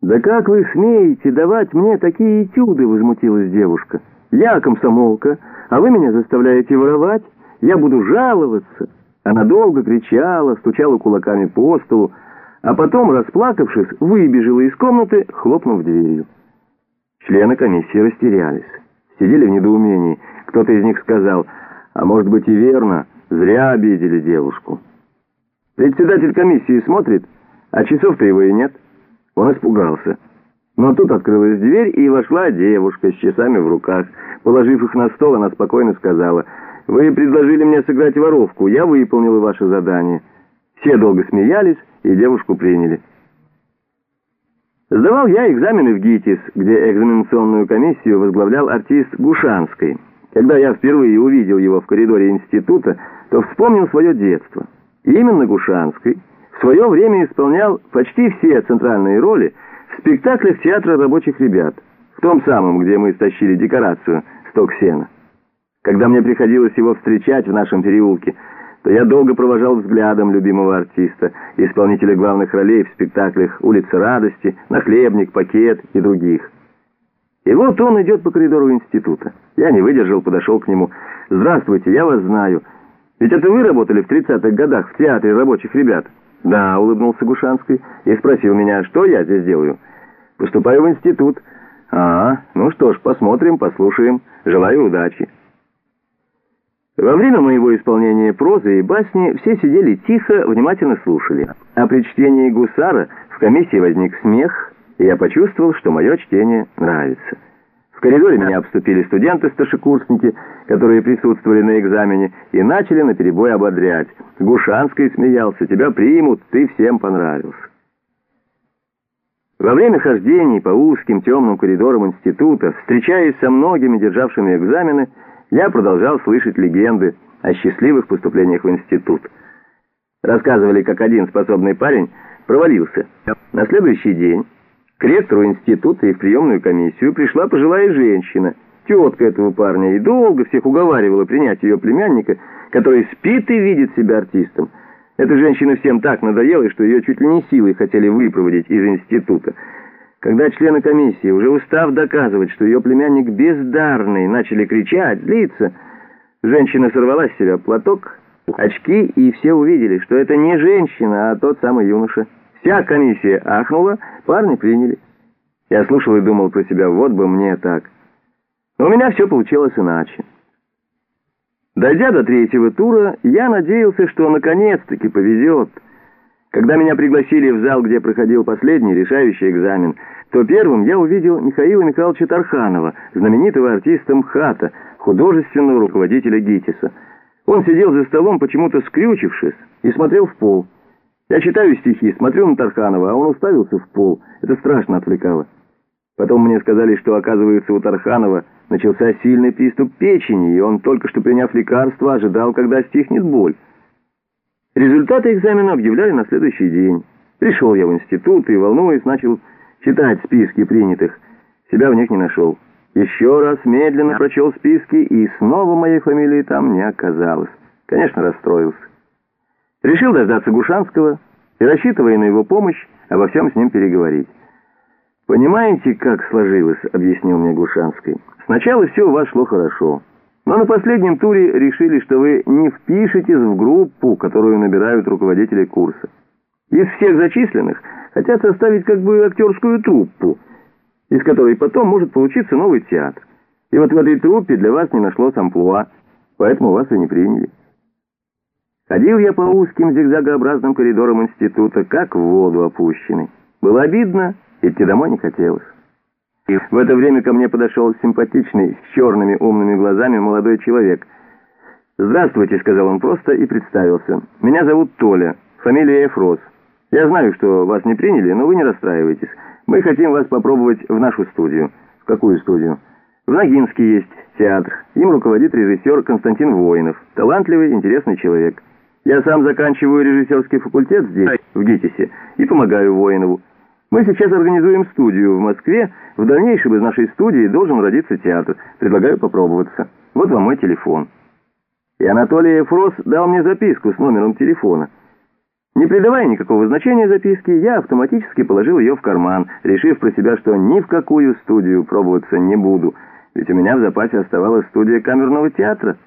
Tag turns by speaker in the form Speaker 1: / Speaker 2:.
Speaker 1: «Да как вы смеете давать мне такие этюды?» — возмутилась девушка. «Я комсомолка, а вы меня заставляете воровать? Я буду жаловаться!» Она долго кричала, стучала кулаками по столу, а потом, расплакавшись, выбежала из комнаты, хлопнув дверью. Члены комиссии растерялись, сидели в недоумении. Кто-то из них сказал, а может быть и верно, зря обидели девушку. Председатель комиссии смотрит, а часов-то его и нет. Он испугался. Но тут открылась дверь, и вошла девушка с часами в руках. Положив их на стол, она спокойно сказала, «Вы предложили мне сыграть воровку, я выполнила ваше задание». Все долго смеялись, и девушку приняли. Сдавал я экзамены в ГИТИС, где экзаменационную комиссию возглавлял артист Гушанский. Когда я впервые увидел его в коридоре института, то вспомнил свое детство. И именно Гушанский свое время исполнял почти все центральные роли в спектаклях театра рабочих ребят, в том самом, где мы стащили декорацию «Сток сена». Когда мне приходилось его встречать в нашем переулке, то я долго провожал взглядом любимого артиста, исполнителя главных ролей в спектаклях «Улица радости», «Нахлебник», «Пакет» и других. И вот он идет по коридору института. Я не выдержал, подошел к нему. «Здравствуйте, я вас знаю. Ведь это вы работали в 30-х годах в театре рабочих ребят?» «Да», — улыбнулся Гушанский и спросил меня, что я здесь делаю. «Поступаю в институт». «А, ну что ж, посмотрим, послушаем. Желаю удачи». Во время моего исполнения прозы и басни все сидели тихо, внимательно слушали. А при чтении «Гусара» в комиссии возник смех, и я почувствовал, что мое чтение нравится. В коридоре меня обступили студенты-старшекурсники, которые присутствовали на экзамене, и начали наперебой ободрять. Гушанский смеялся, тебя примут, ты всем понравился. Во время хождений по узким темным коридорам института, встречаясь со многими державшими экзамены, я продолжал слышать легенды о счастливых поступлениях в институт. Рассказывали, как один способный парень провалился. На следующий день к ректору института и в приемную комиссию пришла пожилая женщина, тетка этого парня, и долго всех уговаривала принять ее племянника, который спит и видит себя артистом. Эта женщина всем так надоела, что ее чуть ли не силой хотели выпроводить из института. Когда члены комиссии, уже устав доказывать, что ее племянник бездарный, начали кричать, злиться, женщина сорвала с себя платок, очки, и все увидели, что это не женщина, а тот самый юноша. Вся комиссия ахнула, парни приняли. Я слушал и думал про себя, вот бы мне так. Но у меня все получилось иначе. Дойдя до третьего тура, я надеялся, что наконец-таки повезет. Когда меня пригласили в зал, где проходил последний решающий экзамен, то первым я увидел Михаила Михайловича Тарханова, знаменитого артиста МХАТа, художественного руководителя ГИТИСа. Он сидел за столом, почему-то скрючившись, и смотрел в пол. Я читаю стихи, смотрю на Тарханова, а он уставился в пол. Это страшно отвлекало. Потом мне сказали, что, оказывается, у Тарханова начался сильный приступ печени, и он, только что приняв лекарство, ожидал, когда стихнет боль. Результаты экзамена объявляли на следующий день. Пришел я в институт и, волнуясь, начал читать списки принятых. Себя в них не нашел. Еще раз медленно прочел списки, и снова моей фамилии там не оказалось. Конечно, расстроился. Решил дождаться Гушанского и, рассчитывая на его помощь, обо всем с ним переговорить. «Понимаете, как сложилось?» — объяснил мне Гушанский. «Сначала все у вас шло хорошо, но на последнем туре решили, что вы не впишетесь в группу, которую набирают руководители курса. Из всех зачисленных хотят составить как бы актерскую труппу, из которой потом может получиться новый театр. И вот в этой труппе для вас не нашлось амплуа, поэтому вас и не приняли». Ходил я по узким зигзагообразным коридорам института, как в воду опущенный. Было обидно, идти домой не хотелось. И в это время ко мне подошел симпатичный, с черными умными глазами молодой человек. «Здравствуйте», — сказал он просто и представился. «Меня зовут Толя, фамилия Эфрос. Я знаю, что вас не приняли, но вы не расстраивайтесь. Мы хотим вас попробовать в нашу студию». «В какую студию?» «В Ногинске есть театр. Им руководит режиссер Константин Воинов. Талантливый, интересный человек». Я сам заканчиваю режиссерский факультет здесь, в ГИТИСе, и помогаю Воинову. Мы сейчас организуем студию в Москве. В дальнейшем из нашей студии должен родиться театр. Предлагаю попробоваться. Вот вам мой телефон». И Анатолий Ефрос дал мне записку с номером телефона. Не придавая никакого значения записке, я автоматически положил ее в карман, решив про себя, что ни в какую студию пробоваться не буду, ведь у меня в запасе оставалась студия камерного театра.